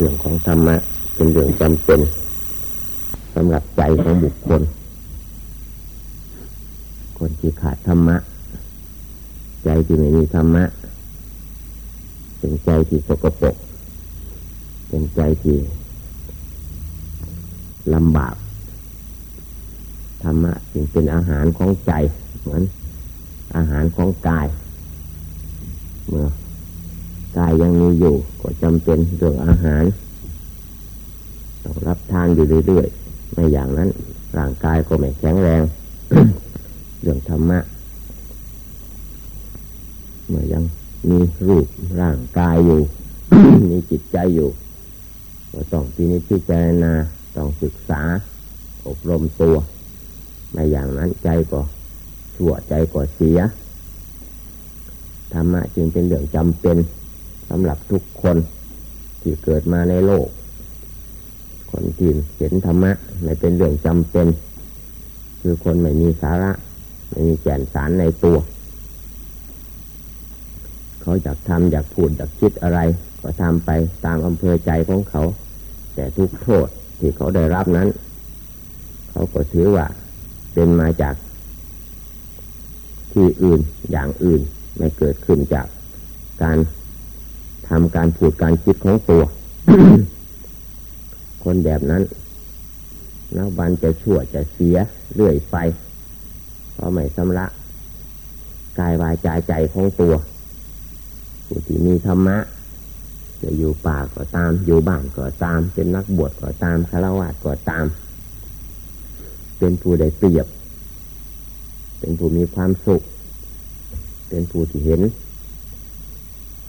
เรื่องของธรรมะ เป็นเรื่องจำเป็นสำหรับใจของบุคคล คนที่ขาดธรรมะ ใจที่ไม่มีธรรมะ เป็นใจที่สกปรกเป็นใจที่ลำบากธรรมะจึงเป็นอาหารของใจ เหมือนอาหารของกาย เมื่อ กายยังมีอยู่ ก็จำเป็นเรื่องอาหารต้องรับทานอยู่เรื่อยๆไม่อย่างนั้น ร่างกายก็ไม่แข็งแรง เรื่องธรรมะเมื่อยังมีรูปร่างกายอยู่ มีจิตใจอยู่ ก็ต้องทีนี้พิจารณาต้องศึกษา อบรมตัวในอย่างนั้นใจก็ชั่วใจก็เสียธรรมะจึงเป็นเรื่องจำเป็น สำหรับทุกคนที่เกิดมาในโลก คนที่เห็นธรรมะไม่เป็นเรื่องจำเป็น คือคนไม่มีสาระ ไม่มีแก่นสารในตัว เขาอยากทำอยากพูดอยากคิดอะไร ก็ทำไปตามอำเภอใจของเขา แต่ทุกโทษที่เขาได้รับนั้น เขาก็ถือว่าเป็นมาจากที่อื่นอย่างอื่นไม่เกิดขึ้นจากการ ทำการพูดการคิดของตัว คนแบบนั้นนับวันจะชั่วจะเสียเรื่อยไปเพราะไม่สำละกายวายใจใจของตัวผู้ที่มีธรรมะ จะอยู่ป่าก็ตาม อยู่บ้านก็ตาม เป็นนักบวชก็ตามคารวะก็ตาม เป็นผู้ใดเปรียบ เป็นผู้มีความสุข เป็นผู้ที่เห็น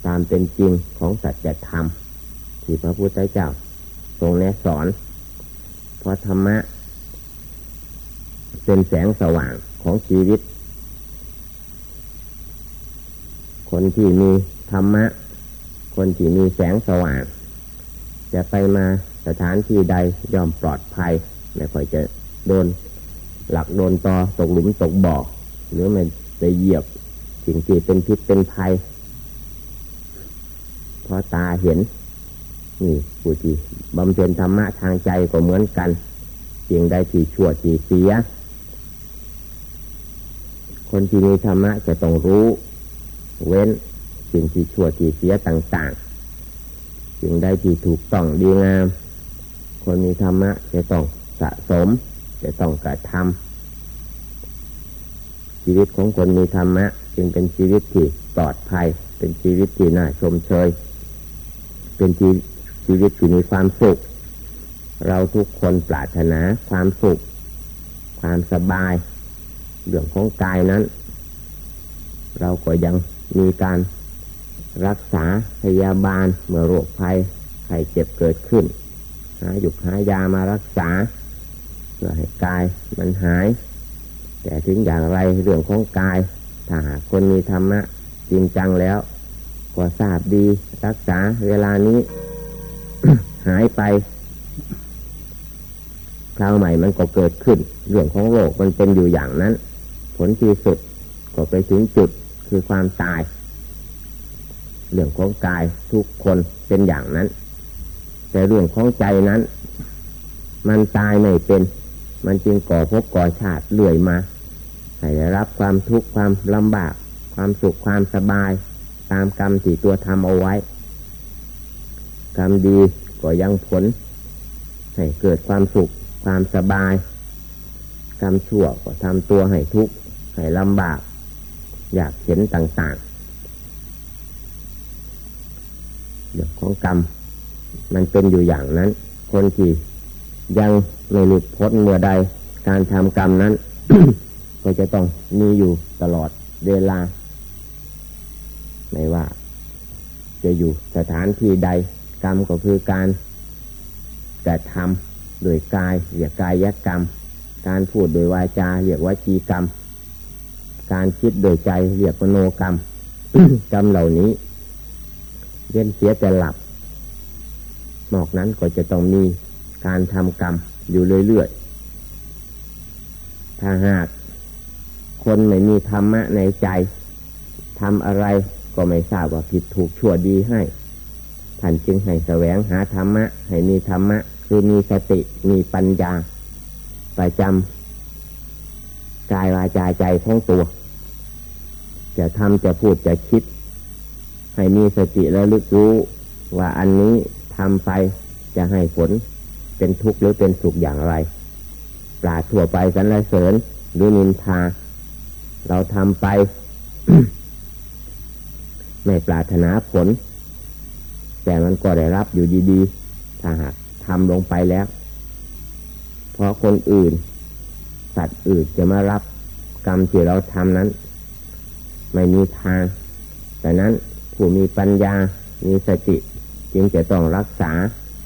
ตามเป็นจริงของสัจธรรมที่พระพุทธเจ้าทรงแนะสอน เพราะธรรมะ เป็นแสงสว่างของชีวิต คนที่มีธรรมะ คนที่มีแสงสว่าง จะไปมาสถานที่ใดย่อมปลอดภัย ไม่ค่อยจะโดนหลักโดนตอตกหลุมตกบ่อ หรือไม่ไปเหยียบสิ่งที่เป็นพิษเป็นภัย ราะตาเห็น นี่ผู้ที่บำเพ็ญธรรมะทางใจก็เหมือนกันสิ่งใดที่ชั่วที่เสีย คนที่มีธรรมะจะต้องรู้ เว้นสิ่งที่ชั่วที่เสียต่างๆสิ่งใดที่ถูกต้องดีงาม คนมีธรรมะจะต้องสะสม จะต้องกระทำชีวิตของคนมีธรรมะ จึงเป็นชีวิตที่ปลอดภัย เป็นชีวิตที่น่าชมเชย เป็นชีวิตที่มีความสุข เราทุกคนปรารถนาความสุข ความสบาย เรื่องของกายนั้น เราก็ยังมีการรักษาพยาบาลเมื่อโรคภัยไข้เจ็บเกิดขึ้นหาหยุดหายามารักษาเพื่อให้กายมันหาย แต่ถึงอย่างไรเรื่องของกายถ้าหากคนมีธรรมะจริงจังแล้ว ก็ทราบดี รักษาเวลานี้ หายไปคราวใหม่มันก็เกิดขึ้น เรื่องของโลกมันเป็นอยู่อย่างนั้น ผลที่สุดก็ไปถึงจุดคือความตาย เรื่องของกายทุกคนเป็นอย่างนั้น แต่เรื่องของใจนั้น มันตายไม่เป็น มันจึงก่อภพก่อชาติเลื่อยมาให้ได้รับความทุกข์ความลำบาก ความสุขความสบาย ตามกรรมที่ตัวทำเอาไว้ กรรมดีก็ยังผล ให้เกิดความสุข ความสบาย กรรมชั่วก็ทำตัวให้ทุกข์ให้ลำบาก อยากเห็นต่างๆเรื่องของกรรม มันเป็นอยู่อย่างนั้น คนที่ยังไม่หลุดพ้นเมื่อใดการทำกรรมนั้น ก็จะต้องมีอยู่ตลอดเวลา ไม่ว่า จะอยู่สถานที่ใด กรรมก็คือการกระทำโดยกายเรียกกายกรรม การพูดโดยวาจาเรียกวจีกรรม การคิดโดยใจเรียกมโนกรรมกรรมเหล่านี้เย็นเสียแต่หลับนอกนั้นก็จะต้องมีการทำกรรมอยู่เรื่อยๆถ้าหากคนไม่มีธรรมะในใจทำอะไร ก็ไม่ทราบว่าผิดถูกชั่วดีให้ท่านจึงให้แสวงหาธรรมะ ให้มีธรรมะ คือมีสติมีปัญญาประจำกายวาจาใจของตัว จะทำจะพูดจะคิด ให้มีสติและลึกรู้ว่าอันนี้ทำไปจะให้ผลเป็นทุกข์หรือเป็นสุขอย่างไรปราดถั่วไปสรรเสริญหรือนินทา เราทำไป ไม่ปรารถนาผล แต่มันก็ได้รับอยู่ดีๆ ถ้าหากทำลงไปแล้ว เพราะคนอื่น สัตว์อื่นจะมารับกรรมที่เราทำนั้น ไม่มีทาง แต่นั้นผู้มีปัญญา มีสติ จึงจะต้องรักษา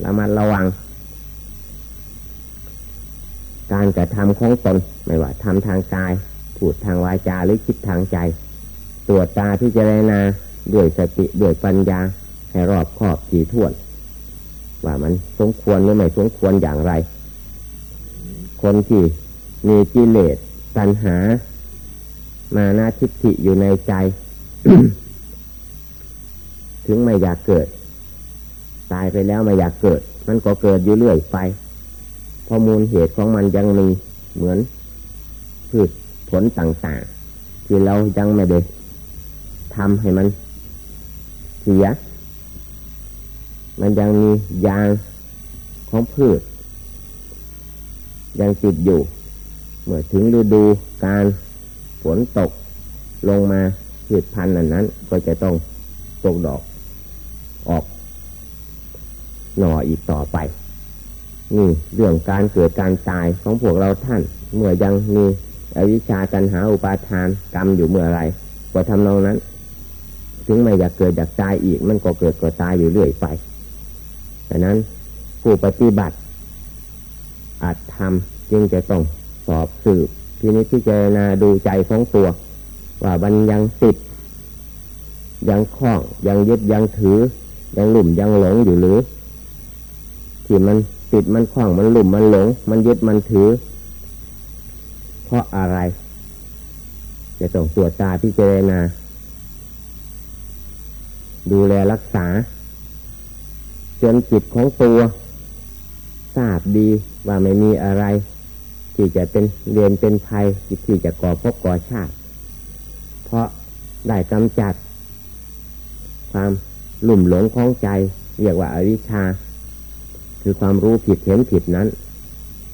ระมัดระวัง การกระทำของตนไม่ว่าทำทางกาย พูดทางวาจาหรือคิดทางใจ ตรวจตาที่เจรนา ด้วยสติด้วยปัญญา ให้รอบครอบถี่ถ้วน ว่ามันสมควรหรือไม่สมควรอย่างไร คนที่มีกิเลสตัณหา มานาทิฏฐิอยู่ในใจ ถึงไม่อยากเกิด ตายไปแล้วไม่อยากเกิด มันก็เกิดอยู่เรื่อยไปเพราะมูลเหตุของมันยังมีเหมือนพืชผลต่างๆ ที่เรายังไม่ได้ทำให้มัน เสีย มันยังมียางของพืช ยังติดอยู่ เมื่อถึงฤดูการฝนตกลงมาพืชพันธุ์นั้น ก็จะต้องตกดอกออกหน่ออีกต่อไป นี่เรื่องการเกิดการตายของพวกเราท่าน เมื่อยังมีอวิชชาตันหาอุปาทานกรรมอยู่เมื่อไรก็ทำนองนั้น ถึงไม่อยากเกิดอยากตายอีก มันก็เกิดก็ตายอยู่เรื่อยไปดังนั้นผู้ปฏิบัติอาจทำจึงจะต้องสอบสืบทีนี้พิจารณาดูใจของตัว ว่ามันยังติด ยังคล้อง ยังยึดยังถือ ยังหลุ่มยังหลงอยู่หรือที่มันติดมันคล้องมันหลุ่มมันหลง มันยึดมันถือ เพราะอะไร จะต้องตรวจตาพิจารณา ดูแลรักษา จนจิตของตัวทราบดีว่าไม่มีอะไร ที่จะเป็นเรียนเป็นภัยที่จะก่อพบก่อชาติ เพราะได้กำจัด ความหลุ่มหลงของใจ เรียกว่าอาวิชชา คือความรู้ผิดเห็นผิดนั้น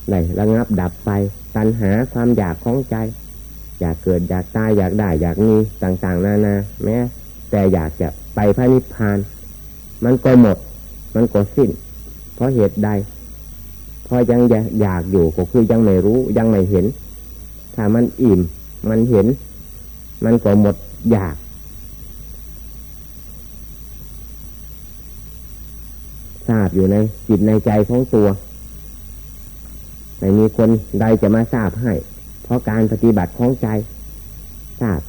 ได้ระงับดับไปตัณหาความอยากของใจ อยากเกิดอยากตายอยากได้อยากมีต่าง ๆ นานาแม้ แต่อยากจะไปพระนิพพาน มันก็หมด มันก็สิ้น เพราะเหตุใด เพราะยังอยากอยู่ก็คือยังไม่รู้ยังไม่เห็น ถ้ามันอิ่มมันเห็น มันก็หมดอยาก ทราบอยู่ในจิตในใจของตัวไม่มีคนใดจะมาทราบให้ เพราะการปฏิบัติของใจ ทราบ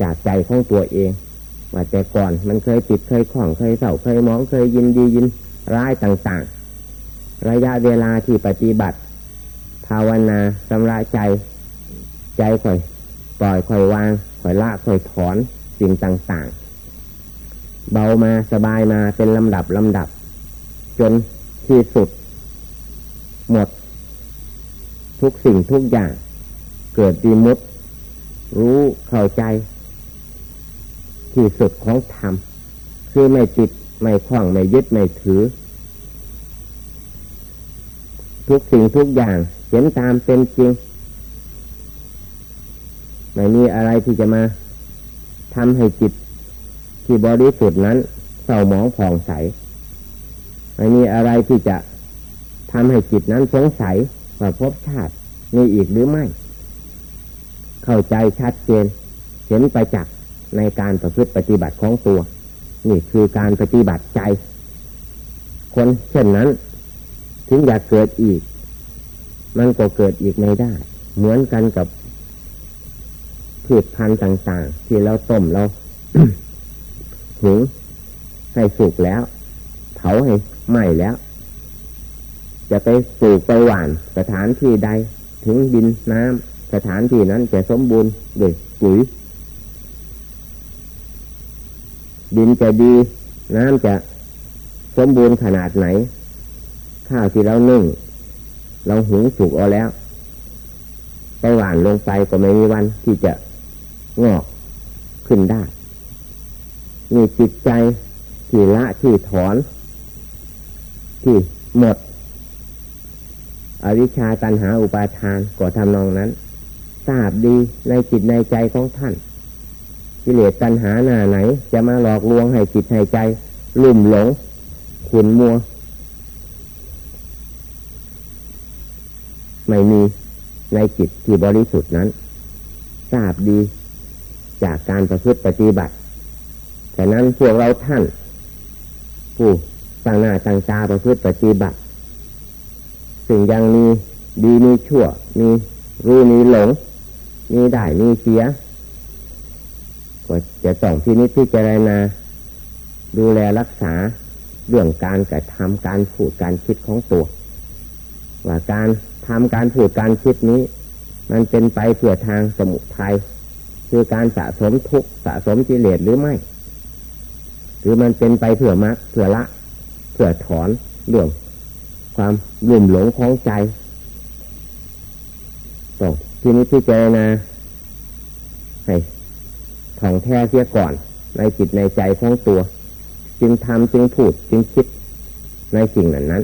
จากใจของตัวเองว่าแต่ก่อนมันเคยติดเคยคล้องเคยเศร้าเคยมองเคยยินดียินร้ายต่าง ๆ ระยะเวลาที่ปฏิบัติ ภาวนาสำราใจ ใจค่อย ปล่อยค่อยวางค่อยละค่อยถอนสิ่งต่าง ๆ เบามาสบายมาเป็นลำดับลำดับ จนที่สุด หมด ทุกสิ่งทุกอย่าง เกิดดีมุดรู้เข้าใจ ที่สุดของธรรมคือไม่ติดไม่คล้องไม่ยึดไม่ถือ ทุกสิ่งทุกอย่างเห็นตามเป็นจริง ไม่มีอะไรที่จะมาทำให้จิตที่บริสุทธิ์นั้นเศร้าหมองผ่องใส ไม่มีอะไรที่จะทำให้จิตนั้นสงสัยว่าพบชาติมีอีกหรือไม่ เข้าใจชัดเจน เห็นไปจาก ในการประพฤติปฏิบัติของตัว นี่คือการปฏิบัติใจ คนเช่นนั้น ถึงอยากเกิดอีก มันก็เกิดอีกไม่ได้ เหมือนกันกับพืชพันธุ์ต่างๆ ที่เราต้มเราหุงให้สุกแล้ว เผาให้ไหม้แล้ว จะไปปลูกไปหว่านสถานที่ใดถึงดินน้ำสถานที่นั้นจะสมบูรณ์ด้วยปุ๋ย ดินจะดี น้ำจะสมบูรณ์ขนาดไหน ข้าวที่เรานึ่ง เราหุงสุกเอาแล้ว ไปหวานลงไปก็ไม่มีวันที่จะงอกขึ้นได้มีจิตใจที่ละที่ถอน ที่หมด อวิชชาตันหาอุปาทานก็ทำนองนั้น ทราบดีในจิตในใจของท่าน กิเลสตัณหาหน้าไหน จะมาหลอกลวงให้จิตให้ใจ ลุ่มหลง ขุนมัว ไม่มีในจิตที่บริสุทธิ์นั้น ทราบดีจากการประพฤติปฏิบัติแต่นั้นพวกเราท่าน ผู้ตั้งหน้าตั้งตาประพฤติปฏิบัติสิ่งยังมีดีมีชั่ว มีรู้มีหลง มีได้มีเสีย ก็จะต้องที่นี้ที่เจรณาดูแลรักษาเรื่องการกระทำการพูดการคิดของตัวว่าการทำการพูดการคิดนี้ มันเป็นไปเพื่อทางสมุทัยคือการสะสมทุกสะสมกิเลสหรือไม่ หรือมันเป็นไปเพื่อมรรคเพื่อละเพื่อถอนเรื่อง ความลุ่มหลงของใจต้อที่นี้ที่เจรณาให้ ท่องแท้เสียก่อน ในจิตในใจของตัว จึงทำจึงพูดจึงคิดในสิ่งนั้นนั้น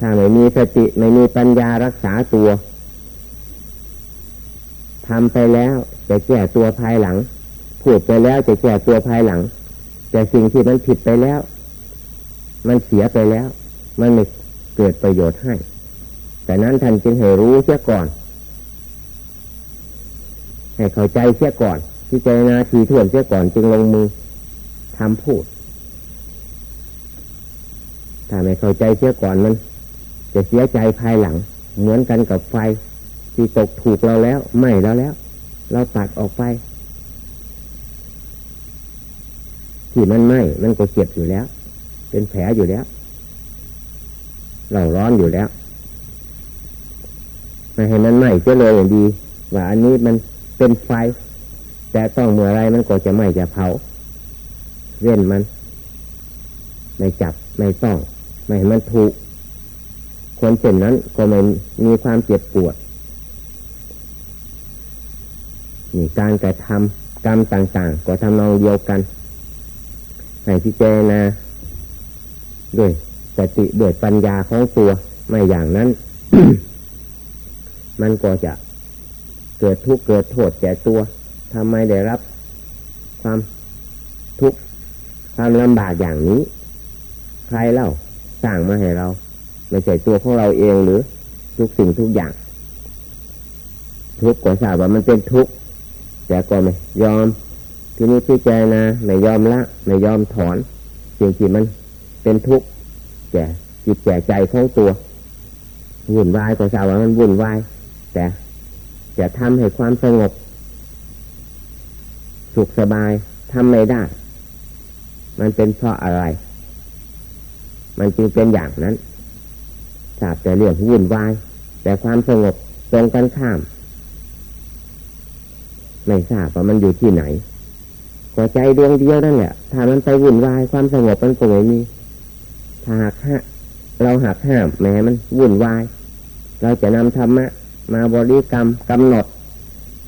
ถ้าไม่มีสติไม่มีปัญญารักษาตัวทำไปแล้วจะแก้ตัวภายหลัง พูดไปแล้วจะแก้ตัวภายหลัง แต่สิ่งที่มันผิดไปแล้ว มันเสียไปแล้ว มันไม่เกิดประโยชน์ให้ แต่นั้นท่านจึงให้รู้เสียก่อน ให้เข้าใจเสียก่อนที่ใจนาทีถ่วนเสียก่อนจึงลงมือทำพูด ถ้าไม่เข้าใจเสียก่อนมัน จะเสียใจภายหลัง เหมือนกันกับไฟ ที่ตกถูกเราแล้วไหม้เราแล้ว เราตัดออกไป ที่มันไหม้มันก็เจ็บอยู่แล้ว เป็นแผลอยู่แล้ว เราร้อนอยู่แล้วไม่ให้มันไหม้เสียเลยอย่างดี ว่าอันนี้มัน เป็นไฟ แต่ต้องเมื่อไรมันก็จะไม่จะเผาเว้นมัน ไม่จับไม่ต้อง ไม่ให้มันถูกคนเช่นนั้นก็ไม่มีความเจ็บปวดนี่การกระทำกรรมต่างๆ ก็ทำนองเดียวกันให้พิจารณาด้วยสติด้วยปัญญาของตัว ไม่อย่างนั้น มันก็จะ เกิดทุกข์เกิดโทษแก่ตัวทำไมได้รับ ความทุกข์ความลำบากอย่างนี้ ใครเล่าสร้างมาให้เรา ไม่ใช่ตัวของเราเองหรือทุกสิ่งทุกอย่าง ทุกข์ก็ทราบว่ามันเป็นทุกข์แต่ก็ไม่ยอมทีนี้พิจารณาไม่ยอมละไม่ยอมถอนสิ่งที่มันเป็นทุกข์แก่จิตแก่ใจของตัววุ่นวายก็ทราบว่ามันวุ่นวายแต่ จะทำให้ความสงบ สุขสบายทำไม่ได้ มันเป็นเพราะอะไร มันจึงเป็นอย่างนั้นทราบแต่เรื่องวุ่นวาย แต่ความสงบตรงกันข้าม ไม่ทราบว่ามันอยู่ที่ไหนก็ใจดวงเดียวนั่นแหละถ้ามันไปวุ่นวาย ความสงบมันคงไม่มีถ้าหากเราหักห้ามแม้มันวุ่นวาย เราจะนำธรรมะ มาบริกรรมกำหนด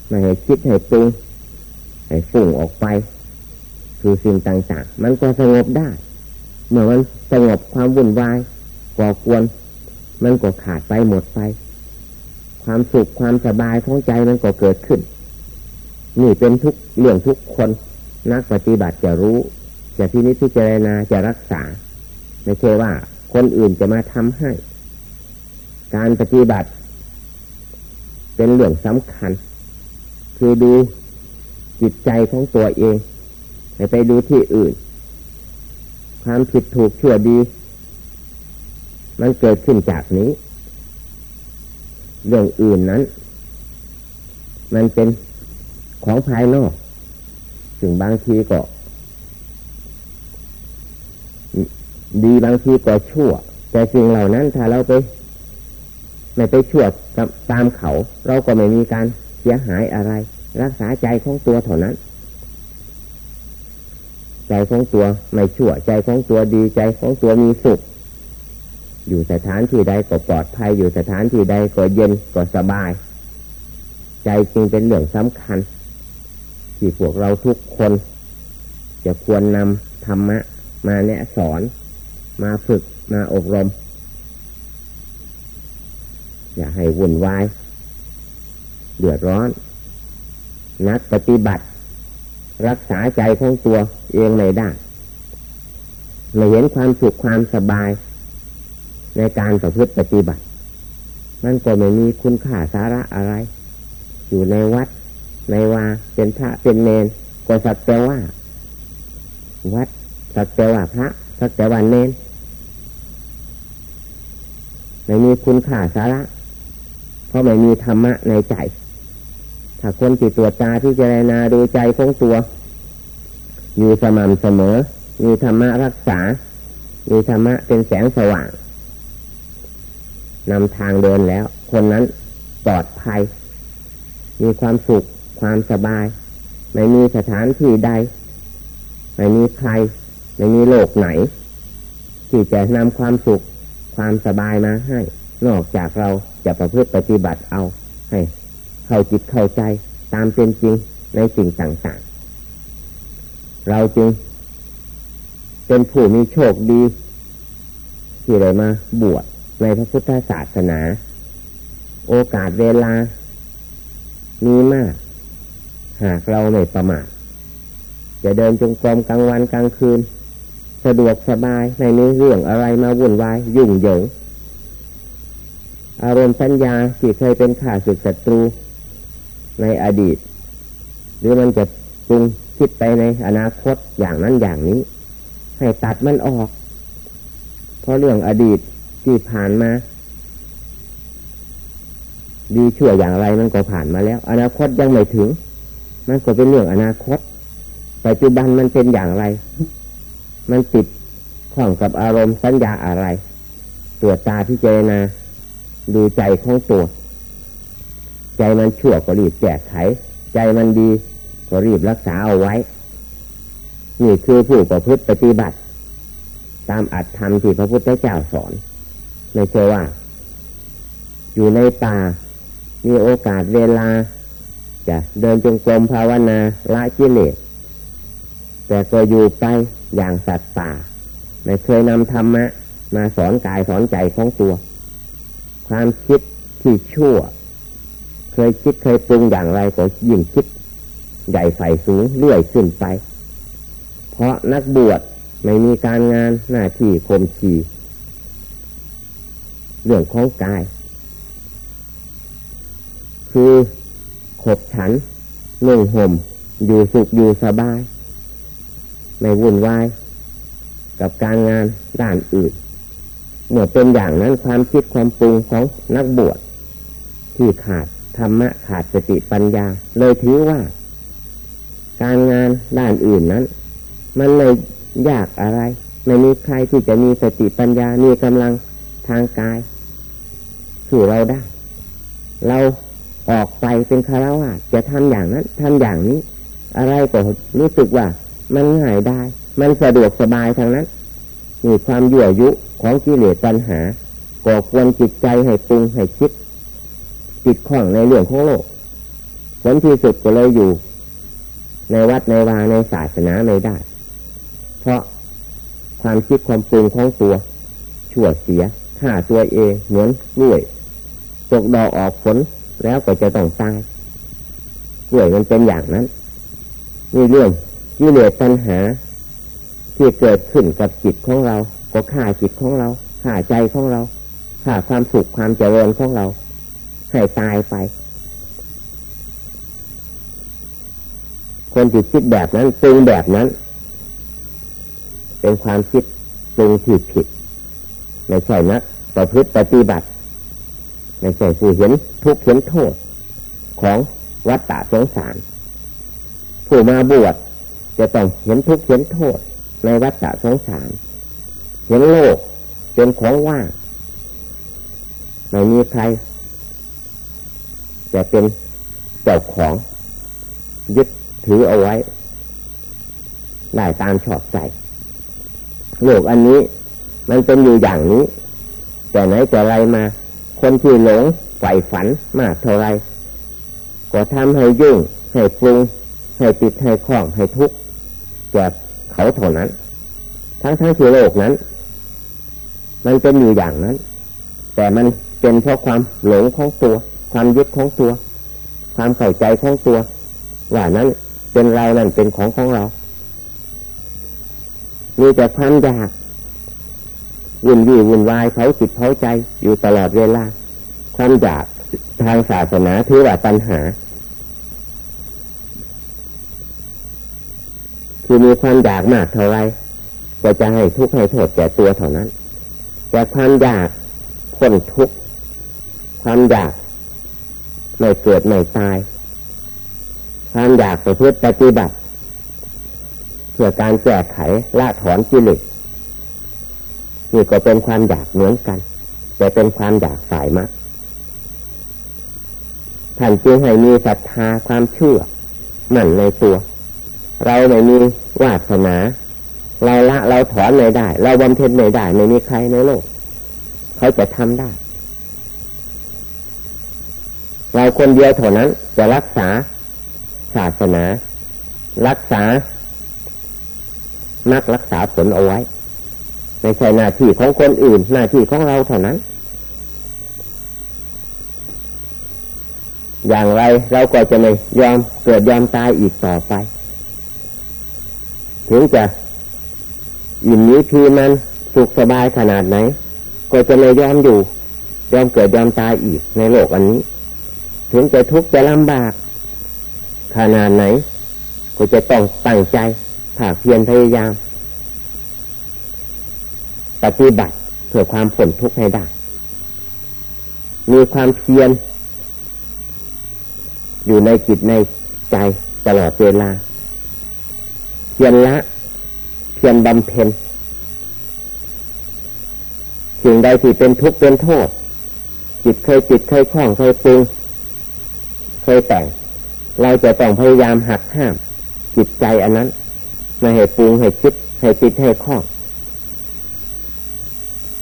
ไม่ให้คิดให้ปรุงให้ฝุ่งออกไป คือสิ่งต่างๆ มันก็สงบได้ เมื่อมันสงบความวุ่นวายก่อกวน มันก็ขาดไปหมดไป ความสุขความสบายของใจมันก็เกิดขึ้น นี่เป็นทุกเรื่องทุกคนนักปฏิบัติจะรู้ จะที่นี้ที่เจรณาจะรักษา ไม่ใช่ว่าคนอื่นจะมาทำให้ การปฏิบัติ เป็นเรื่องสำคัญ คือดูจิตใจของตัวเองไปไปดูที่อื่น ความผิดถูกชั่วดี มันเกิดขึ้นจากนี้ เรื่องอื่นนั้น มันเป็นของภายนอกถึงบางทีก็ ดีบางทีก็ชั่ว แต่สิ่งเหล่านั้นถ้าเราไป ไม่ไปชั่ว ตามเขา เราก็ไม่มีการเสียหายอะไร รักษาใจของตัวเท่านั้น ใจของตัวไม่ชั่วใจของตัวดีใจของตัวมีสุข อยู่สถานที่ใดก็ปลอดภัย อยู่สถานที่ใดก็เย็นก็สบาย ใจจึงเป็นเรื่องสำคัญ ที่พวกเราทุกคน จะควรนำธรรมะมาแนะสอน มาฝึกมาอบรม อย่าให้วุ่นวายเดือดร้อน นักปฏิบัติ รักษาใจของตัวเองไม่ได้ไม่เห็นความสุขความสบาย ในการประพฤติปฏิบัติ มันก็ไม่มีคุณค่าสาระอะไร อยู่ในวัด ในวาเป็นพระเป็นเนนก็สักแต่ว่า วัดสักแต่ว่าพระสักแต่ว่าเนนไม่มีคุณค่าสาระ เพราะไม่มีธรรมะในใจ ถ้าคนติดตัวตาที่เจรนาดูใจของตัว อยู่สม่ำเสมอ มีธรรมะรักษา มีธรรมะเป็นแสงสว่างนำทางเดินแล้ว คนนั้นปลอดภัย มีความสุข ความสบาย ไม่มีสถานที่ใด ไม่มีใคร ไม่มีโลกไหน ที่จะนำความสุข ความสบายมาให้ นอกจากเรา จะประพฤติปฏิบัติเอาให้ เข้าจิตเข้าใจตามเป็นจริงในสิ่งต่างๆ เราจึงเป็นผู้มีโชคดี ที่ได้มาบวชในพระพุทธศาสนา โอกาสเวลา มีมาก หากเราไม่ประมาทจะเดินจงกรมกลางวันกลางคืน สะดวกสบายในนี้เรื่องอะไรมาวุ่นวาย ยุ่งเหยิง อารมณ์สัญญาที่เคยเป็นข่าศึกศัตรูในอดีต หรือมันจะปรุงคิดไปในอนาคตอย่างนั้นอย่างนี้ ให้ตัดมันออก เพราะเรื่องอดีตที่ผ่านมา ดีชั่วอย่างไรมันก็ผ่านมาแล้ว อนาคตยังไม่ถึง มันก็เป็นเรื่องอนาคต ปัจจุบันมันเป็นอย่างไร มันติดข้องกับอารมณ์สัญญาอะไรตัวตาที่เจนา ดูใจของตัว ใจมันชั่วก็รีบแก้ไข ใจมันดี ก็รีบรักษาเอาไว้ นี่คือผู้ประพฤติปฏิบัติ ตามอัตธรรมที่พระพุทธเจ้าสอน ไม่ใช่ว่า อยู่ในป่ามีโอกาสเวลา จะเดินจงกรมภาวนาละกิเลสแต่ก็อยู่ไปอย่างสัตว์ป่า ไม่เคยนำธรรมะ มาสอนกายสอนใจของตัว ความคิดที่ชั่ว เคยคิดเคยปรุงอย่างไรก็ยิ่งคิด ใหญ่ใฝ่สูงเลื่อยขึ้นไป เพราะนักบวชไม่มีการงานหน้าที่คมขีเรื่องของกาย คือขบฉันนุ่งห่ม อยู่สุขอยู่สบาย ไม่วุ่นวาย กับการงานด้านอื่น เมื่อเป็นอย่างนั้นความคิดความปรุงของนักบวชที่ขาดธรรมะขาดสติปัญญา เลยถือว่า การงานด้านอื่นนั้น มันเลยยากอะไรไม่มีใครที่จะมีสติปัญญา มีกำลังทางกายสู่เราได้ เราออกไปเป็นคารวะจะทำอย่างนั้นทำอย่างนี้ อะไรก็รู้สึกว่า มันง่ายได้ มันสะดวกสบายทางนั้นมีความยั่วยุ ของกิเลสปัญหาก่อควรจิตใจให้ปรุงให้คิดจิตข้องในเรื่องของโลกผลที่สุดก็เลยอยู่ ในวัดในวาในศาสนาไม่ได้ เพราะความคิดความปรุงของตัวชั่วเสียฆ่าตัวเองเหมือนกล้วยตกดอกออกผลแล้วก็จะต้องตายกล้วยมันเป็นอย่างนั้นนี่เรื่องกิเลสปัญหา ที่เกิดขึ้นกับจิตของเรา ก็ฆ่าจิตของเราฆ่าใจของเราฆ่าความสุขความเจริญของเรา ให้ตายไป คนที่คิดแบบนั้นปรุงแบบนั้น เป็นความคิดปรุงผิดผิดไม่ใช่นะประพฤติปฏิบัติไม่ใช่ผู้เห็นทุกข์เห็นโทษของวัฏฏะสงสาร ผู้มาบวชจะต้องเห็นทุกข์เห็นโทษในวัฏฏะสงสาร เห็นโลกเป็นของว่างไม่มีใครจะเป็นเจ้าของยึดถือเอาไว้ ได้ตามชอบใจ โลกอันนี้มันเป็นอยู่อย่างนี้ แต่ไหนแต่ไรมา คนที่หลงใฝ่ฝันมากเท่าไร ก็ทำให้ยุ่ง ให้ปรุง ให้ติดให้คล้องให้ทุกข์แก่เขาเท่านั้น ทั้งทั้งที่โลกนั้น มันเป็นอยู่อย่างนั้น แต่มันเป็นเพราะความหลงของตัว ความยึดของตัว ความเข้าใจของตัว ว่านั้นเป็นเรานั่นเป็นของของเรา มีแต่ความอยากวุ่นวี่วุ่นวายเผาจิตเผาใจอยู่ตลอดเวลา ความอยากทางศาสนาถือว่าปัญหา คือมีความอยากมากเท่าไรก็จะให้ทุกข์ให้โทษแก่ตัวเท่านั้น แต่ความอยากพ้นทุกข์ความอยากไม่เกิดไม่ตาย ความอยากประพฤติปฏิบัติเพื่อการแก้ไขละถอนกิเลสนี่ก็เป็นความอยากเหมือนกัน แต่เป็นความอยากฝ่ายมากท่านจึงให้มีศรัทธาความเชื่อมั่นในตัว เราไม่มีวาสนา เราละเราถอนไม่ได้ เราบำเพ็ญไม่ได้ ไม่มีใครในโลก เขาจะทำได้ เราคนเดียวเท่านั้น จะรักษาศาสนา รักษา นักรักษาผลเอาไว้ไม่ใช่หน้าที่ของคนอื่น หน้าที่ของเราเท่านั้น อย่างไรเราก็จะไม่ยอมเกิดยอมตายอีกต่อไป ถึงจะ อิ่มนี้พีมันสุขสบายขนาดไหน ก็จะไม่ยอมอยู่ ยอมเกิดยอมตายอีกในโลกอันนี้ ถึงจะทุกข์จะลำบาก ขนาดไหน ก็จะต้องตั้งใจถากเพียรพยายามปฏิบัติเพื่อความพ้นทุกข์ให้ได้ มีความเพียรอยู่ในจิตในใจตลอดเวลา เพียรละ พียรบำเพ็ญสิ่งใดที่เป็นทุกข์เป็นโทษ จิตเคยจิตเคยคล้องเคยปรุงเคยแต่ง เราจะต้องพยายามหักห้าม จิตใจอันนั้นไม่ให้ปรุงให้คิดให้จิตให้คล้อง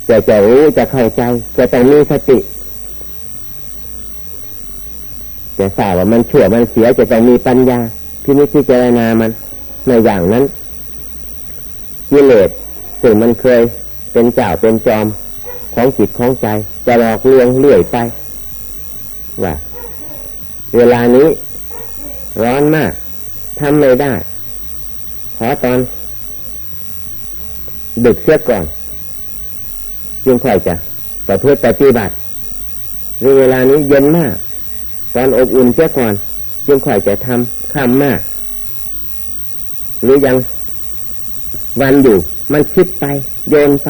จะจะรู้จะเข้าใจ จะต้องมีสติจะทราบว่ามันชั่วมันเสียจะต้องมีปัญญาที่นิพิจารณามันในอย่างนั้น กิเลสซึ่งมันเคยเป็นเจ้าเป็นจอมของจิตของใจ จะหลอกลวงเลื่อยไปว่าเวลานี้ ร้อนมากทำไม่ได้ ขอตอน ดึกเสียก่อน จึงค่อยจะต่อเพื่อปฏิบัติในเวลานี้เย็นมาก ตอนอบอุ่นเสียก่อน จึงค่อยจะทำข้ามมาก หรือยัง วันอยู่ มันคิดไป โยนไป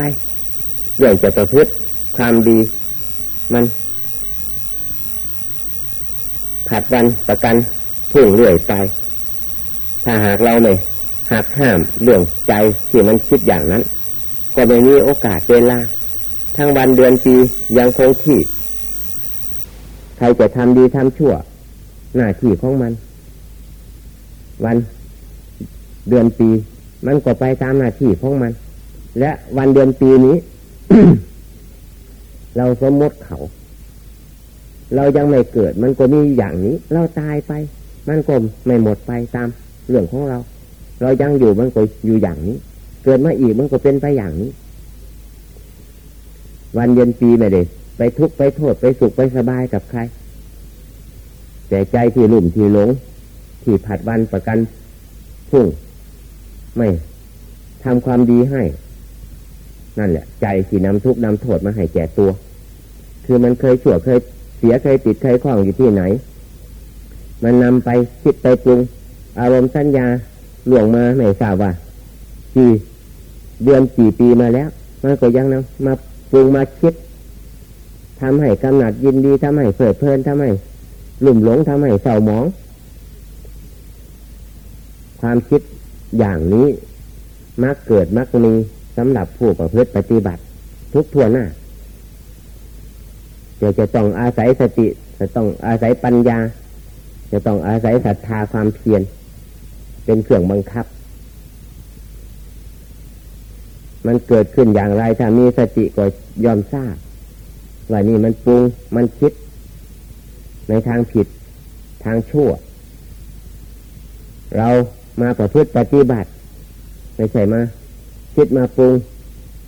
เรื่องจะประพฤติความดี มันผัดวันประกันพุ่งเรื่อยไป ถ้าหากเราไม่หักห้ามเรื่องใจที่มันคิดอย่างนั้น ก็ไม่มีโอกาสเวลา ทั้งวันเดือนปียังคงที่ใครจะทำดีทำชั่ว หน้าที่ของมัน วันเดือนปี มันก็ไปตามหน้าที่ของมัน และวันเดือนปีนี้ เราสมมติเขา เรายังไม่เกิด มันก็มีอย่างนี้ เราตายไป มันก็ไม่หมดไปตามเรื่องของเรา เรายังอยู่มันก็อยู่อย่างนี้ เกิดมาอีกมันก็เป็นไปอย่างนี้ วันเย็นปีไม่ได้ไปทุกข์ไปโทษไปสุขไปสบายกับใคร แต่ใจที่หลุ่มที่หลง ที่ผัดวันประกันพุ่ง ไม่ทำความดีให้ นั่นแหละ ใจที่นำทุกข์นำโทษมาให้แก่ตัว คือมันเคยชั่วเคยเสียเคยติดเคยคล้องอยู่ที่ไหน มันนำไปคิดไปปรุง อารมณ์สัญญาหลวงมาไม่ทราบว่ากี่เดือนกี่ปีมาแล้วมันก็ยังนำมาปรุงมาคิดทำให้กำหนัดยินดีทำให้เผิดเพลินทำให้หลุ่มหลงทำให้เศร้าหมอง ความคิด อย่างนี้มักเกิดมักมีสำหรับผู้ประพฤติปฏิบัติ ทุกทั่วหน้าจะจะต้องอาศัยสติ จะต้องอาศัยปัญญา จะต้องอาศัยศรัทธาความเพียรเป็นเครื่องบังคับ มันเกิดขึ้นอย่างไรถ้ามีสติก็ยอมทราบว่านี่มันปรุงมันคิด ในทางผิดทางชั่ว เรา มาประพฤติปฏิบัติไม่ใช่มาคิดมาปรุง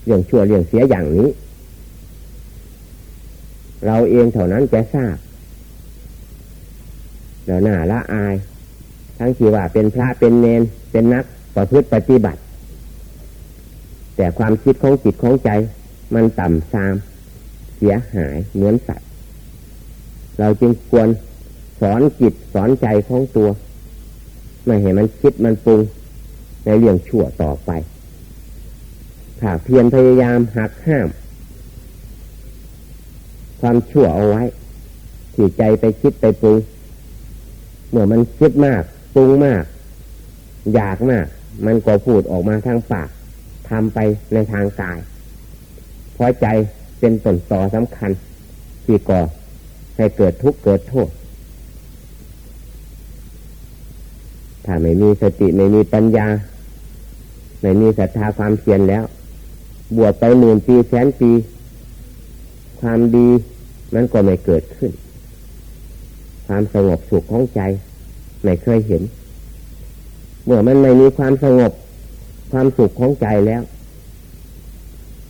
เรื่องชั่วเรื่องเสียอย่างนี้ เราเองเท่านั้นจะทราบเดี๋ยวหน้าละอาย ทั้งที่ว่าเป็นพระเป็นเนนเป็นนักประพฤติปฏิบัติ แต่ความคิดของจิตของใจ มันต่ำซาม เสียหายเหมือนสัตว์ เราจึงควรสอนจิตสอนใจของตัว ไม่ให้มันคิดมันปรุงในเรื่องชั่วต่อไปถ้าเพียรพยายามหักห้าม ความชั่วเอาไว้ที่ใจไปคิดไปปรุงเมื่อมันคิดมากปรุงมาก อยากมาก มันก็พูดออกมาทางปากทำไปในทางกายเพราะใจเป็นต้นต่อสำคัญ ที่ก่อให้เกิดทุกข์เกิดโทษ ถ้าไม่มีสติไม่มีปัญญา ไม่มีศรัทธาความเพียรแล้ว บวชไปหมื่นปีแสนปี ความดีมันก็ไม่เกิดขึ้น ความสงบสุขของใจ ไม่เคยเห็น เมื่อมันไม่มีความสงบความสุขของใจแล้ว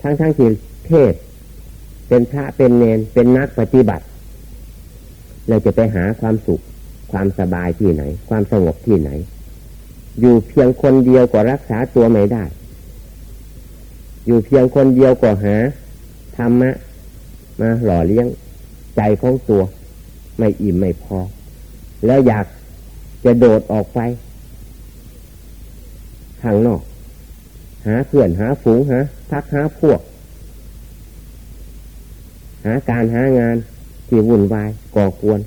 ทั้งทั้งที่เทศ เป็นพระเป็นเนนเป็นนักปฏิบัติ เราจะไปหาความสุข ความสบายที่ไหน ความสงบที่ไหน อยู่เพียงคนเดียวก็รักษาตัวไม่ได้ อยู่เพียงคนเดียวก็หาธรรมะมาหล่อเลี้ยงใจของตัว ไม่อิ่มไม่พอ แล้วอยากจะโดดออกไปข้างนอก หาเพื่อนหาฝูงหาพักหาพวก หาการหางานที่วุ่นวายก่อกวน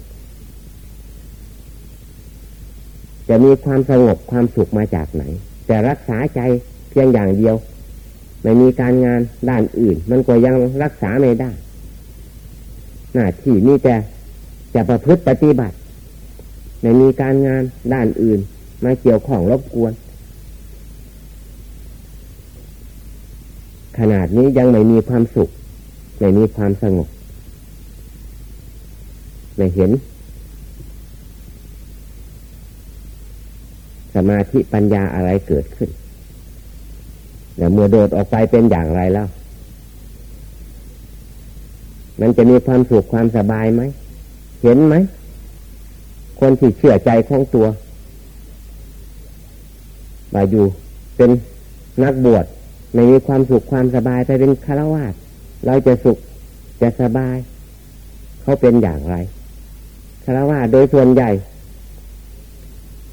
จะมีความสงบความสุขมาจากไหน แต่รักษาใจเพียงอย่างเดียว ไม่มีการงานด้านอื่น มันก็ยังรักษาไม่ได้ หน้าที่นี่แต่จะประพฤติปฏิบัติ ไม่มีการงานด้านอื่น มาเกี่ยวข้องรบกวน ขนาดนี้ยังไม่มีความสุข ไม่มีความสงบไม่เห็น สมาธิปัญญาอะไรเกิดขึ้นเดี๋ยวเมื่อโดดออกไปเป็นอย่างไรแล้ว มันจะมีความสุขความสบายไหม เห็นไหม คนที่เชื่อใจของตัวมาอยู่เป็นนักบวชไม่มีความสุขความสบายไปเป็นคาวาสเราจะสุขจะสบาย เขาเป็นอย่างไรคาวาสโดยส่วนใหญ่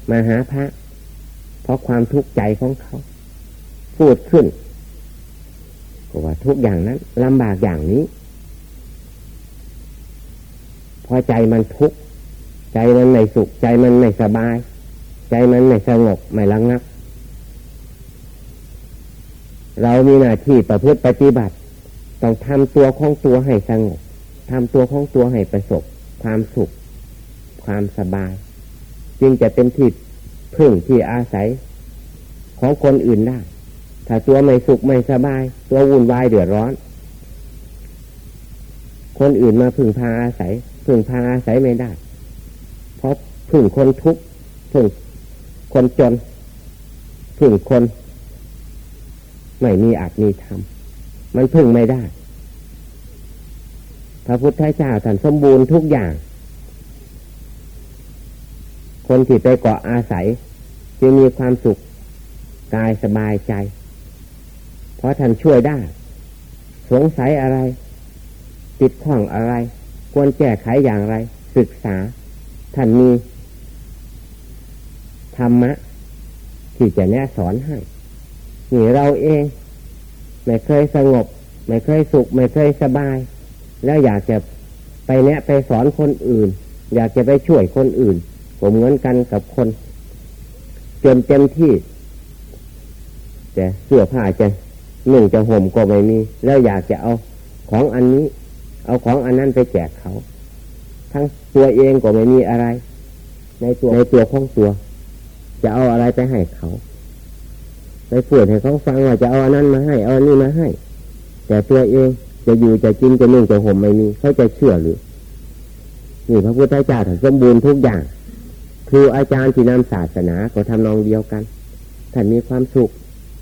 มาหาพระ ราะความทุกข์ใจของเขา พูดขึ้นก็ว่าทุกอย่างนั้นลำบากอย่างนี้ พอใจมันทุกข์ใจมันไม่สุข ใจมันไม่สบาย ใจมันไม่สงบไม่ระงับ เรามีหน้าที่ประพฤติปฏิบัติ ต้องทำตัวของตัวให้สงบทำตัวของตัวให้ประสบ ความสุข ความสบาย จึงจะเป็นที่ พึ่งที่อาศัย ของคนอื่นได้ ถ้าตัวไม่สุขไม่สบาย ตัววุ่นวายเดือดร้อน คนอื่นมาพึ่งพาอาศัย พึ่งพาอาศัยไม่ได้ เพราะพึ่งคนทุกข์พึ่งคนจน พึ่งคน ไม่มีอาจมีธรรมมันพึ่งไม่ได้ พระพุทธเจ้าท่านสมบูรณ์ทุกอย่าง คนที่ไปเกาะอาศัยจะมีความสุขกายสบายใจ เพราะท่านช่วยได้ สงสัยอะไร ติดข้องอะไร ควรแก้ไขอย่างไร ศึกษา ท่านมี ธรรมะ ที่จะแนะสอนให้นี่เราเอง ไม่เคยสงบ ไม่เคยสุข ไม่เคยสบาย แล้วอยากจะไปแนะไปสอนคนอื่น อยากจะไปช่วยคนอื่น ผมเหมือนกันกับคนจนเต็มที่แต่เสื้อผ้าจะหนึ่งจะห่มก็ไม่มี แล้วอยากจะเอาของอันนี้ เอาของอันนั้นไปแจกเขา ทั้งตัวเองก็ไม่มีอะไร ในตัวในตัวของตัว จะเอาอะไรไปให้เขาคไปพูดให้เขาฟังว่าจะเอาอันนั้นมาให้ เอาอันนี้มาให้ แต่ตัวเองจะอยู่จะกินจะนุ่งจะห่มไม่มีเขาจะเชื่อหรือนี่พระพุทธเจ้าถึงสมบูรณ์ทุกอย่าง ครูอาจารย์ที่นำศาสนาก็ทำนองเดียวกันท่านมีความสุข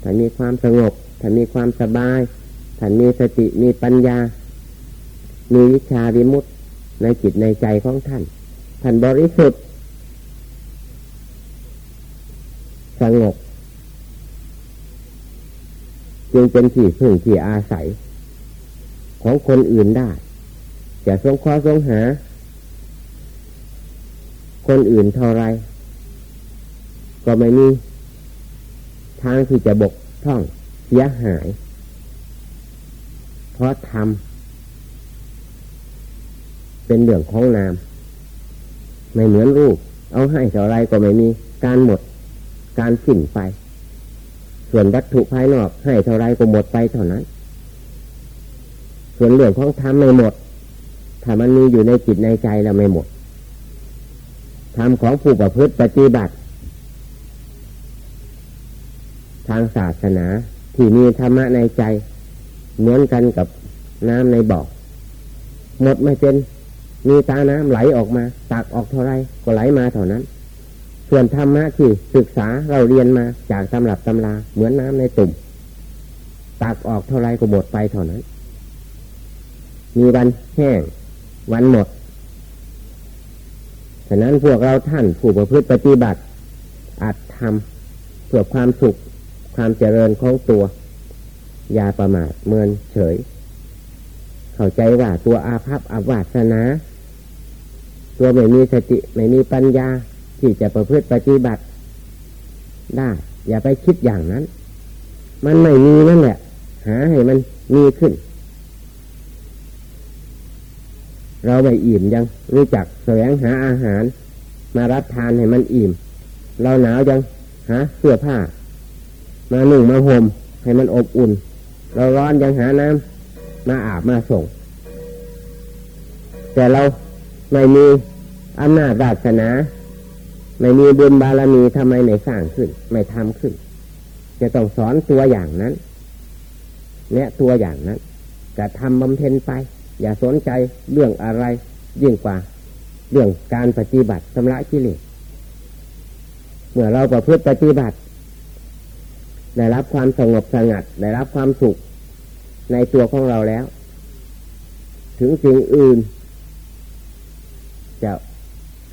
ท่านมีความสงบท่านมีความสบายท่านมีสติมีปัญญา มีวิชาวิมุตติในจิตในใจของท่าน ท่านบริสุทธิ์สงบจึงเป็นที่พึ่งที่อาศัย ของคนอื่นได้จะสงเคราะห์สงหา คนอื่นเท่าไร ก็ไม่มีทางที่จะบกท่องเสียหาย เพราะทำเป็นเรื่องของนาม ไม่เหมือนรูป เอาให้เท่าไรก็ไม่มีการหมด การสิ้นไป ส่วนวัตถุภายนอกให้เท่าไรก็หมดไปเท่านั้น ส่วนเรื่องของธรรมไม่หมด ถ้ามันมีอยู่ในจิตในใจเราไม่หมด ธรรมของผู้ประพฤติปฏิบัติ ทางศาสนาที่มีธรรมะในใจ เหมือนกันกับน้ำในบ่อหมดไม่เป็นมีตาน้ำไหลออกมา ตักออกเท่าไรก็ไหลมาเท่านั้น ส่วนธรรมะที่ศึกษาเราเรียนมาจากตำรับตำราเหมือนน้ำในตุ่ม ตักออกเท่าไรก็หมดไปเท่านั้น มีวันแห้ง วันหมด ฉะนั้นพวกเราท่านผู้ประพฤติปฏิบัติ อาจทำเพื่อความสุขความเจริญของตัว อย่าประมาทเมินเฉย เข้าใจว่าตัวอาภัพอาวาสนา ตัวไม่มีสติไม่มีปัญญาที่จะประพฤติปฏิบัติได้ อย่าไปคิดอย่างนั้น มันไม่มีนั่นแหละ หาให้มันมีขึ้น เราไม่อิ่มยังรู้จักแสวงหาอาหาร มารับทานให้มันอิ่ม เราหนาวยังหาเสื้อผ้า มาหนุ่งมาห่มให้มันอบอุ่น เราร้อนยังหาน้ำมาอาบมาส่ง แต่เราไม่มีอำนาจศาสนาไม่มีบุญบารมีทำไมไม่สร้างขึ้น ไม่ทำขึ้น จะต้องสอนตัวอย่างนั้นเนี่ยตัวอย่างนั้นจะทำบำเพ็ญไป อย่าสนใจเรื่องอะไรยิ่งกว่า เรื่องการปฏิบัติสำระกิเลสเมื่อเราประพฤติปฏิบัติ ได้รับความสงบสงัด ได้รับความสุขในตัวของเราแล้ว ถึงสิ่งอื่น จะ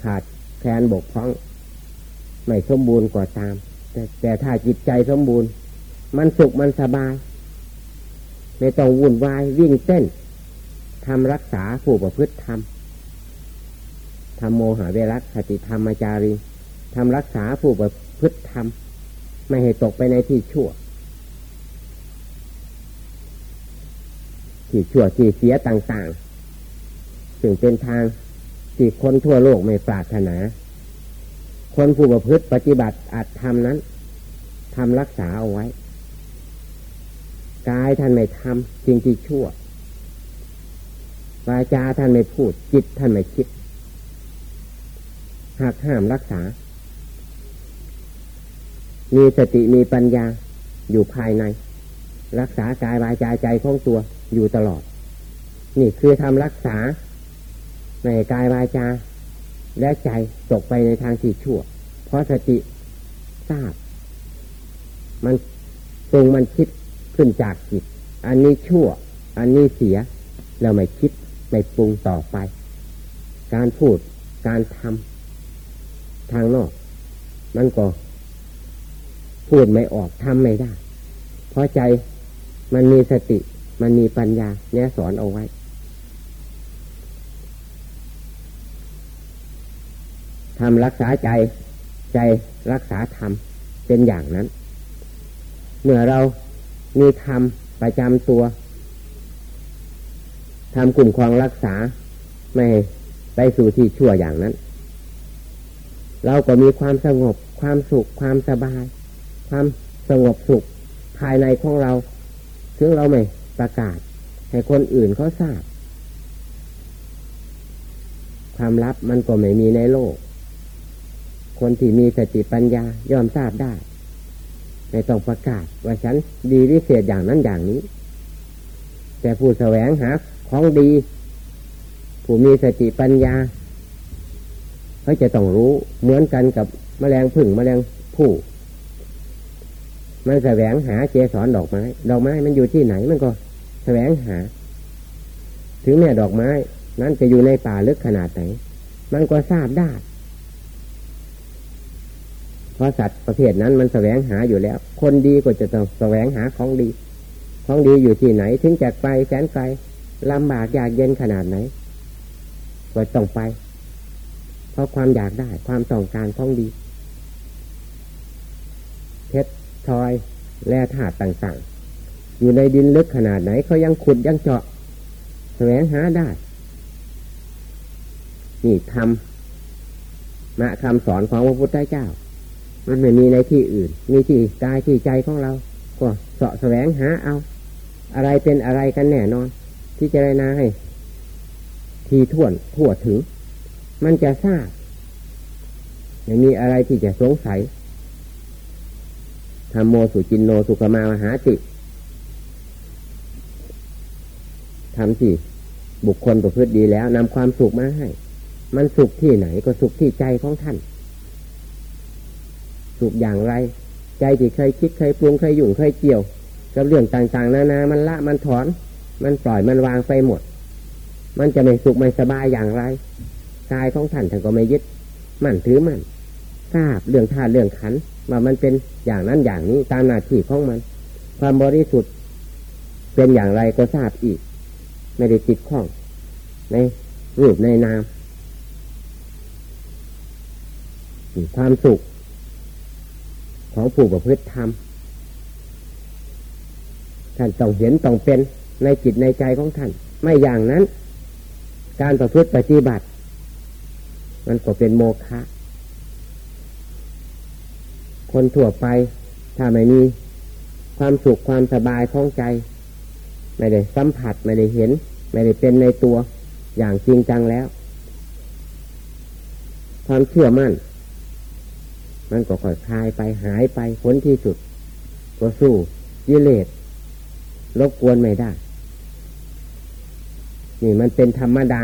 ขาดแคลนบกพร่อง ไม่สมบูรณ์กว่าตาม แต่แต่ถ้าจิตใจสมบูรณ์ มันสุขมันสบาย ไม่ต้องวุ่นวายวิ่งเต้น ทำรักษาผู้ประพฤติธรรมทำโมหะเวรัคติธรรมจารีทำรักษาผู้ประพฤติธรรม ไม่ให้ตกไปในที่ชั่ว ที่ชั่วที่เสียต่างๆ ซึ่งเป็นทางที่คนทั่วโลกไม่ปรารถนา คนผู้ประพฤติปฏิบัติอาจทำนั้นทำรักษาเอาไว้ กายท่านไม่ทำสิ่งที่ชั่ว วาจาท่านไม่พูด จิตท่านไม่คิดหากห้ามรักษา มีสติมีปัญญาอยู่ภายใน รักษากายวาจาใจของตัวอยู่ตลอด นี่คือทำรักษาในกายวาจา และใจตกไปในทางที่ชั่ว เพราะสติทราบ มันตรงมันคิดขึ้นจากจิต อันนี้ชั่ว อันนี้เสีย เราไม่คิด ไม่ปรุงต่อไป การพูดการทำทางนอก มันก็ พูดไม่ออกทำไม่ได้ เพราะใจมันมีสติ มันมีปัญญาเนี่ยสอนเอาไว้ ทำรักษาใจ ใจรักษาธรรมเป็นอย่างนั้น เมื่อเรามีธรรมประจำตัว ทำกลุ่มความรักษาไม่ไปสู่ที่ชั่วอย่างนั้น เราก็มีความสงบความสุขความสบาย ความสงบสุขภายในของเราถึงเราไม่ประกาศ ให้คนอื่นเขาทราบ ความลับมันก็ไม่มีในโลก คนที่มีสติปัญญายอมทราบได้ไม่ต้องประกาศว่าฉันดีวิเศษอย่างนั้นอย่างนี้ แต่ผู้แสวงหา ของดี ผู้มีสติปัญญาเขาจะต้องรู้เหมือนกันกับมแมลงผึ่งมแมลงผู้ มันแสวงหาเจสอนดอกไม้ ดอกไม้มันอยู่ที่ไหนมันก็แสวงหา ถึงแม่ดอกไม้ นั้นจะอยู่ในป่าลึกขนาดไหน มันก็ทราบได้เพราะสัตว์ประเภทนั้นมันแสวงหาอยู่แล้ว คนดีก็จะต้องแสวงหาของดี ของดีอยู่ที่ไหน ถึงจากไปแสนไกล ลำบากอยากเย็นขนาดไหนก็ต้องไป เพราะความอยากได้ความต้องการของดีเพชรทอยแร่ธาตุต่างๆ อยู่ในดินลึกขนาดไหนเขายังขุดยังเจาะแสวงหาได้ นี่ทำมาคำสอนของพระพุทธเจ้า มันไม่มีในที่อื่น มีที่กายที่ใจของเรา ก็เสาะแสวงหาเอา อะไรเป็นอะไรกันแน่นอน ที่จะได้นาให้ ทีท่วนทั่วถึง มันจะทราบไม่มีอะไรที่จะสงสัยธรรมโมสุจินโนสุขมามหาติทำสิบุคคลประพฤติดีแล้วนำความสุขมาให้ มันสุขที่ไหนก็สุขที่ใจของท่าน สุขอย่างไร ใจที่เคยคิดเคยปรุงเคยหยุ่งเคยเกี่ยว กับเรื่องต่างๆ นานามันละมันถอน มันปล่อยมันวางไปหมด มันจะไม่สุขไม่สบายอย่างไรกายของท่านท่านก็ไม่ยึด มั่นถือมั่นทราบเรื่องธาตุเรื่องขันว่ามันเป็นอย่างนั้นอย่างนี้ตามหน้าที่ของมัน ความบริสุทธิ์เป็นอย่างไรก็ทราบอีก ไม่ได้ติดข้อง ในรูปในนามความสุข ของผู้ประพฤติธรรมท่านต้องเห็นต้องเป็น ในจิตในใจของท่าน ไม่อย่างนั้น การประพฤติปฏิบัติ มันก็เป็นโมฆะคนทั่วไปถ้าไม่มีความสุขความสบายของใจ ไม่ได้สัมผัสไม่ได้เห็น ไม่ได้เป็นในตัวอย่างจริงจังแล้ว ความเชื่อมั่น มันก็ค่อยคลายไปหายไปผลที่สุด ก็สู้ยิเลสรบกวนไม่ได้ นี่มันเป็นธรรมดา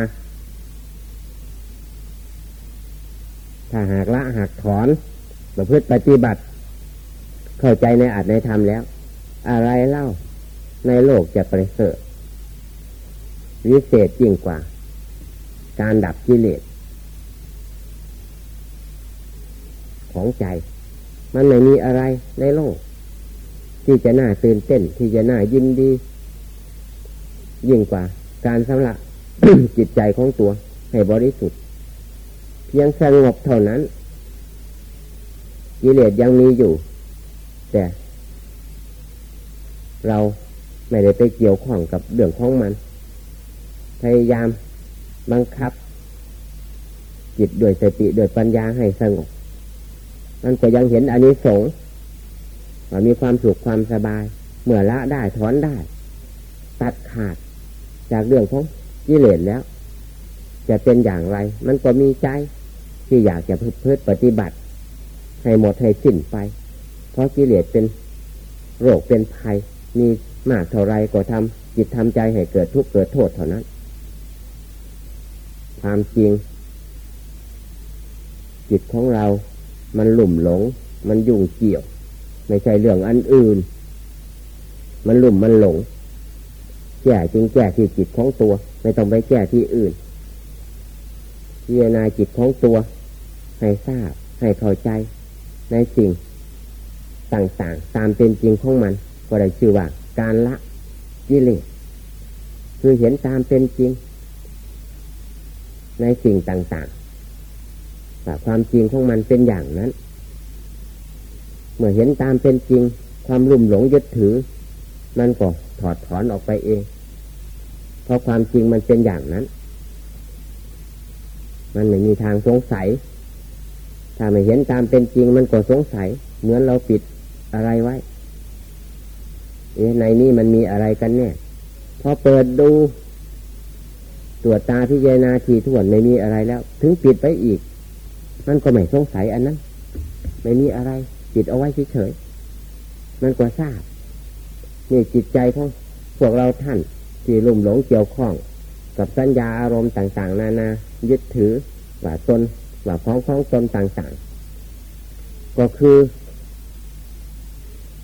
ถ้าหากละหากถอนประพฤติปฏิบัติ เข้าใจในอาจในธรรมแล้ว อะไรเล่าในโลกจะประเสริฐวิเศษยิ่งกว่า การดับกิเลสของใจ มันไม่มีอะไรในโลก ที่จะน่าตื่นเต้นที่จะน่ายินดี ยิ่งกว่า การสำลักจิตใจของตัว ให้บริสุทธิ์ เพียงสงบเท่านั้น กิเลสยังมีอยู่ แต่ เราไม่ได้ไปเกี่ยวข้องกับเรื่องของมัน พยายามบังคับ จิตด้วยสติด้วยปัญญาให้สงบมันก็ยังเห็นอันนี้สงว่ามีความสุขความสบาย เมื่อละได้ถอนได้ ตัดขาด จากเรื่องของกิเลสแล้ว จะเป็นอย่างไร มันก็มีใจที่อยากจะพึ่งปฏิบัติ ให้หมดให้สิ้นไป เพราะกิเลสเป็นโรคเป็นภัย มีมากเท่าไรก็ทำจิตทำใจให้เกิดทุกข์เกิดโทษเท่านั้นความจริง จิตของเรามันหลุ่มหลง มันยุ่งเกี่ยว ไม่ใช่เรื่องอันอื่น มันหลุ่มมันหลง แก้จึงแก้ที่จิตของตัว ไม่ต้องไปแก้ที่อื่นพิจารณาจิตของตัว ให้ทราบให้เข้าใจในสิ่งต่างๆ ตามเป็นจริงของมัน ก็ได้ชื่อว่า การละกิเลสคือเห็นตามเป็นจริง ในสิ่งต่างๆแต่ความจริงของมันเป็นอย่างนั้น เมื่อเห็นตามเป็นจริง ความลุ่มหลงยึดถือ มันก็ ถอดถอนออกไปเอง เพราะความจริงมันเป็นอย่างนั้น มันไม่มีทางสงสัย ถ้าไม่เห็นตามเป็นจริงมันก็สงสัย เหมือนเราปิดอะไรไว้ เอ๊ะในนี้มันมีอะไรกันเนี่ยพอเปิดดูตรวจตาพิจารณาทีทวนไม่มีอะไรแล้ว ถึงปิดไปอีก มันก็ไม่สงสัยอันนั้น ไม่มีอะไร ปิดเอาไว้เฉยๆมันก็ทราบ นี่จิตใจของพวกเราท่านที่ลุ่มหลงเกี่ยวข้อง กับสัญญาอารมณ์ต่าง ๆ นานายึดถือว่าตนว่าของของตนต่างๆ ก็คือ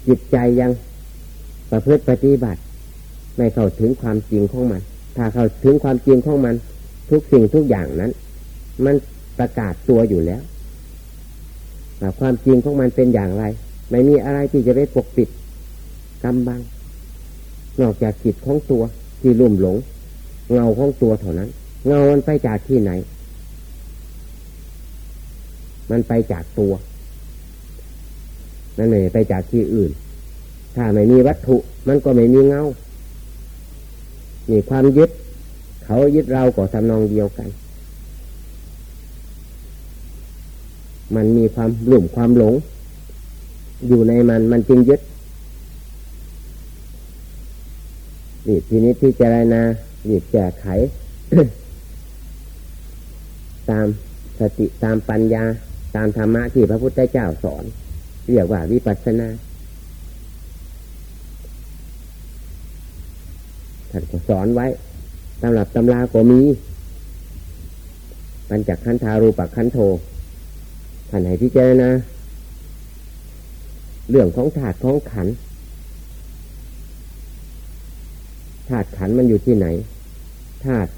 จิตใจยังประพฤติปฏิบัติ ไม่เข้าถึงความจริงของมัน ถ้าเข้าถึงความจริงของมัน ทุกสิ่งทุกอย่างนั้น มันประกาศตัวอยู่แล้วว่ความจริงของมันเป็นอย่างไร ไม่มีอะไรที่จะไปปกปิด กำบัง นอกจากจิตของตัวที่ลุ่มหลง เงาของตัวเท่านั้น เงามันไปจากที่ไหน มันไปจากตัวนั่นเลยไปจากที่อื่น ถ้าไม่มีวัตถุ มันก็ไม่มีเงามีความยึด เขายึดเราก็ทำนองเดียวกัน มันมีความหลุ่มความหลง อยู่ในมันมันจึงยึด นี่ทีนี้ที่เจรณาหยิบแก้ไข ตามสติตามปัญญา ตามธรรมะที่พระพุทธเจ้าสอน เรียกว่าวิปัสสนาท่านสอนไว้ตำรับตำราก็มีปัญจขันธารูปขันโทท่านให้พิจารณาเรื่องของถาดของขันธ ธาตุขันมันอยู่ที่ไหนธาตุ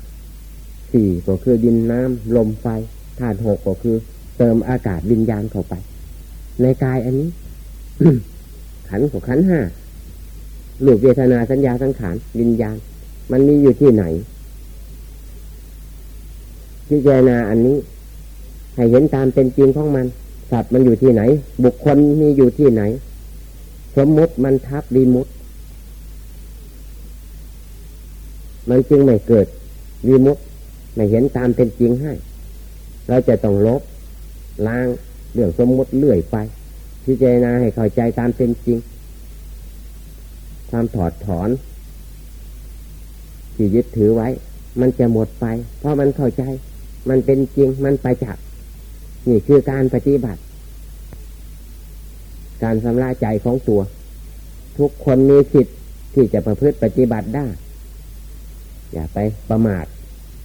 สี่ก็คือดินน้ำลมไฟธาตุหกก็คือ เติมอากาศวิญญาณเข้าไป ในกายอันนี้ ขันของขันห้าหลุดเวทนาสัญญาสังขารวิญญาณ มันมีอยู่ที่ไหนพิจารณาอันนี้ ให้เห็นตามเป็นจริงของมัน สัตว์มันอยู่ที่ไหน บุคคลมีอยู่ที่ไหน สมมติมันทับดีมุติ มันจึงไม่เกิดวิมุตไม่เห็นตามเป็นจริงให้ เราจะต้องลบล้างเรื่องสมมติเลื่อยไป พิจารณาให้เข้าใจตามเป็นจริง ความถอดถอน ที่ยึดถือไว้ มันจะหมดไป เพราะมันเข้าใจ มันเป็นจริงมันไปจากนี่คือการปฏิบัติ การสำระใจของตัว ทุกคนมีสิทธิ์ที่จะประพฤติปฏิบัติได้ อย่าไปประมาท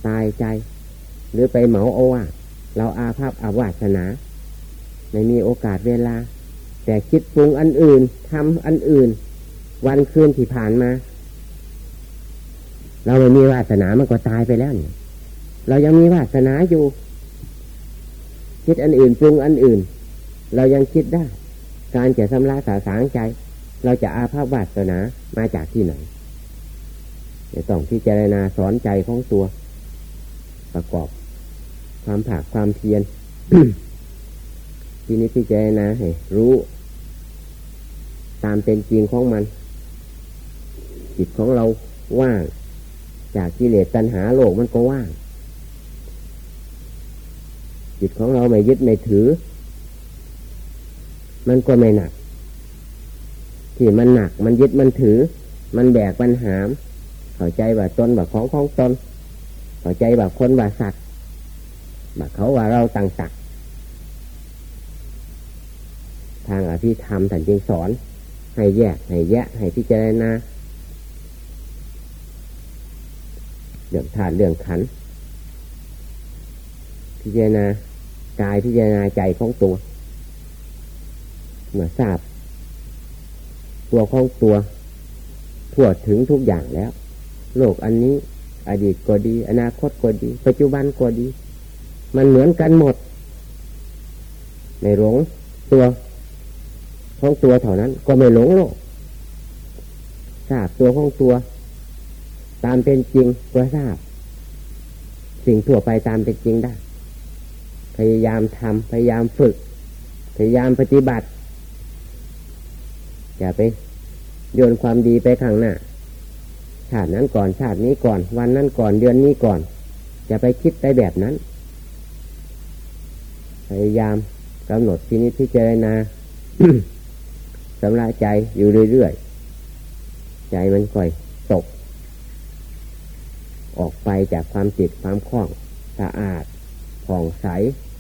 ตายใจ หรือไปเหมาเอว่าเราอาภัพอาวาสนา ไม่มีโอกาสเวลา แต่คิดปรุงอันอื่นทำอันอื่น วันคืนที่ผ่านมา เราไม่มีวาสนามันก็ตายไปแล้วเนี่ยเรายังมีวาสนาอยู่ คิดอันอื่นปรุงอันอื่น เรายังคิดได้ การจะสำลักสาสางใจ เราจะอาภาพวาสนามาจากที่ไหน จะต้องพิจารณาสอนใจของตัว ประกอบ ความผากความเพียรทีนี้พิจารณาให้รู้ ตามเป็นจริงของมัน จิตของเราว่าง จากกิเลสตัณหาโลกมันก็ว่าง จิตของเราไม่ยึดไม่ถือ มันก็ไม่หนัก ที่มันหนัก มันยึดมันถือ มันแบกปัญหาม เข้าใจว่าตนว่าของของตนเข้าใจว่าคนว่าสัตว์ว่าเขาว่าเราต่างสักทางอภิธรรมท่านจึงสอน ให้แยกให้แยะให้พิจารณาเรื่องธาตุเรื่องขันพิจารณากายพิจารณาใจของตัวเมื่อทราบ ตัวของตัวทั่วถึงทุกอย่างแล้ว โลกอันนี้ อดีตก็ดี อนาคตก็ดี ปัจจุบันก็ดี มันเหมือนกันหมด ในหลงตัวของตัวเท่านั้น ก็ไม่หลงโลกทราบตัวของตัว ตามเป็นจริงก็ทราบ สิ่งทั่วไปตามเป็นจริงได้ พยายามทำพยายามฝึก พยายามปฏิบัติ อย่าไปโยนความดีไปข้างหน้า ชาตินั้นก่อนชาตินี้ก่อน วันนั้นก่อนเดือนนี้ก่อน จะไปคิดไปแบบนั้น พยายามกำหนดที่นี้ที่เจรนาสำราใจอยู่เรื่อยๆ ใจมันค่อยตก ออกไปจากความจิตความคล่องสะอาดผ่องใส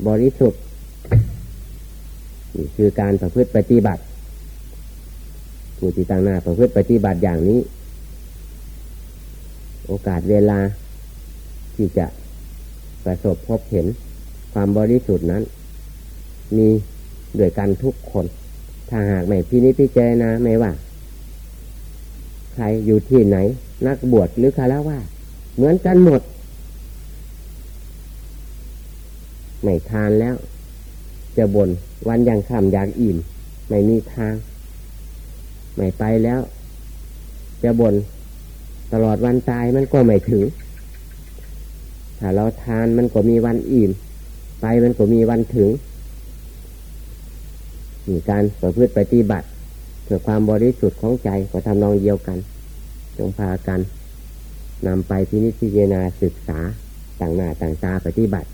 บริสุทธิ์นี่คือการประพฤติปฏิบัติผู้ที่ตั้งหน้าประพฤติปฏิบัติอย่างนี้ โอกาสเวลาที่จะประสบพบเห็นความบริสุทธิ์นั้น มีด้วยกันทุกคน ถ้าหากไม่พินิจพิจารณาไม่ว่า ใครอยู่ที่ไหน นักบวชหรือคารวะเหมือนกันหมด ไม่ทานแล้ว จะบน่นวันยังค่ำอยากอิ่ม ไม่มีทาง ไม่ไปแล้ว จะบน่น ตลอดวันตายมันก็ไม่ถึง ถ้าเราทานมันก็มีวันอิ่ม ไปมันก็มีวันถึงมีการประพฤติปฏิบัติเพื่อความบริสุทธิ์ของใจก็ทำนองเดียวกัน จงพากันนำไปพินิจพิจารณาศึกษาต่างหน้าต่างตาปฏิบัติ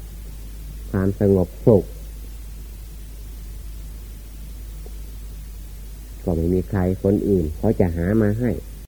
ความสงบสุขก็ไม่มีใครคนอื่นเขาจะหามาให้